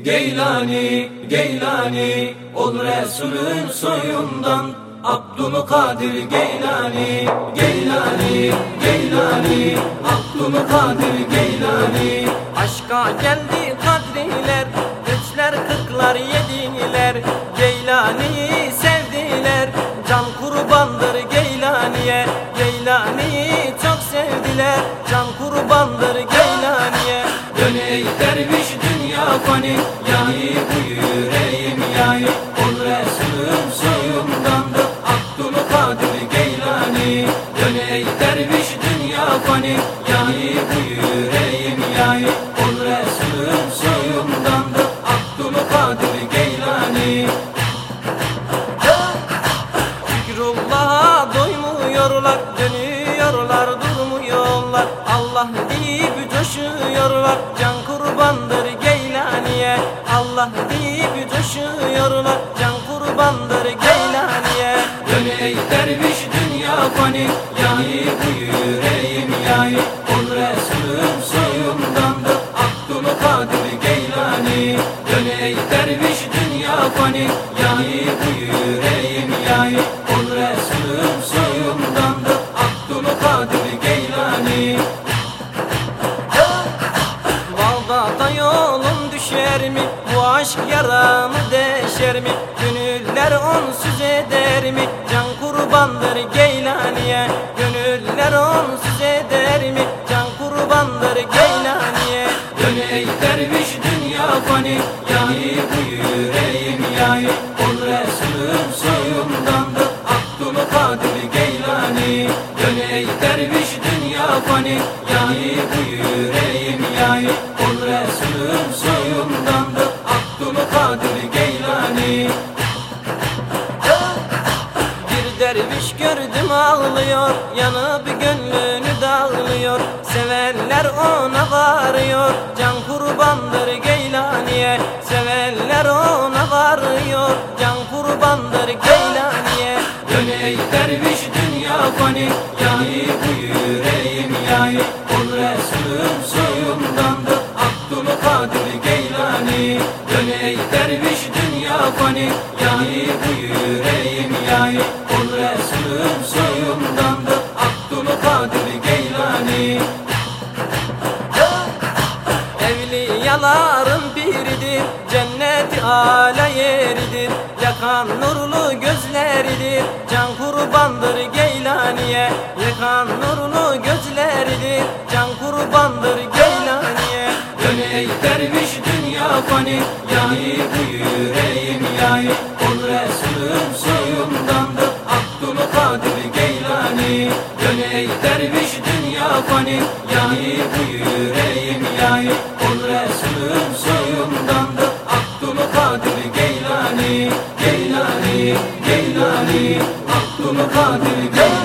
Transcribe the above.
Geylani, Geylani, ol Resulün soyundan. Abdülkadir Geylani, Geylani, Geylani, Abdülkadir Geylani. Aşka geldi yahi Ol Resulüm soyumdandır Abdülkadir Geylani. Dön ey derviş dünya fani. Yahi bu yüreğim yahi Ol Resulüm soyumdandır Abdülkadir Geylani. Zikrullah'a doymuyorlar, dönüyorlar, durmuyorlar. Allah deyip coşuyorlar, can kurbandır Allah deyip coşuyorlar, can kurbandır Geylani'ye. Dön ey derviş dünya fani. Yahi bu yüreğim yahi Ol Resulüm soyumdandır Abdülkadir Geylani. Dön ey derviş dünya fani. Yahi bu yüreğim yahi Ol Resulüm soyumdandır Aşk yaramı deşer mi? Gönüller onsuz eder mi? Can kurbandır Geylani'ye. Gönüller onsuz eder mi? Can kurbandır Geylani'ye. Dön derviş dünya fani. Yahi bu yüreğim yahi Ol Resulüm soyumdandır Abdülkadir Geylani. Dön ey derviş dünya fani. Yahi bu yüreğim ağlıyor Yanıp gönlünü dağılıyor. Sevenler ona varıyor Can kurbandır Geylani'ye. Sevenler ona varıyor Can kurbandır Geylani'ye. Dön ey derviş dünya fani Yahi bu yüreğim yahi Ol Resulüm soyumdandır Abdülkadir Geylani. Dön ey derviş dünya fani Yahi bu yüreğim yahi Ol Resulüm soyumdandır Abdülkadir Geylani Evliyaların biridir Cenneti ala yeridir. Yakan nurlu gözleridir Can kurbandır Geylani'ye. Yakan nurlu gözleridir Can kurbandır Geylani'ye. Dön ey derviş dünya fani Yahi bu yüreğim yahi Ol Resulüm Dön ey derviş dünya fani. Yahi bu yüreğim yahi Ol Resulüm soyumdandır Abdülkadir Geylani Geylani Geylani. Abdülkadir Geylani